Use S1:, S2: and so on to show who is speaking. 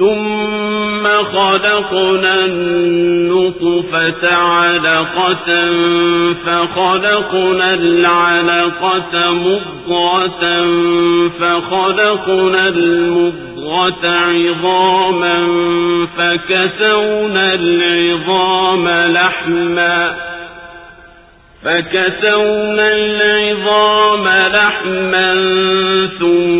S1: ثم خلقنا النطفة علقة فخلقنا العلقة مضغة فخلقنا المضغة عظاما فكسونا العظام لحما فكسونا العظام لحما ثم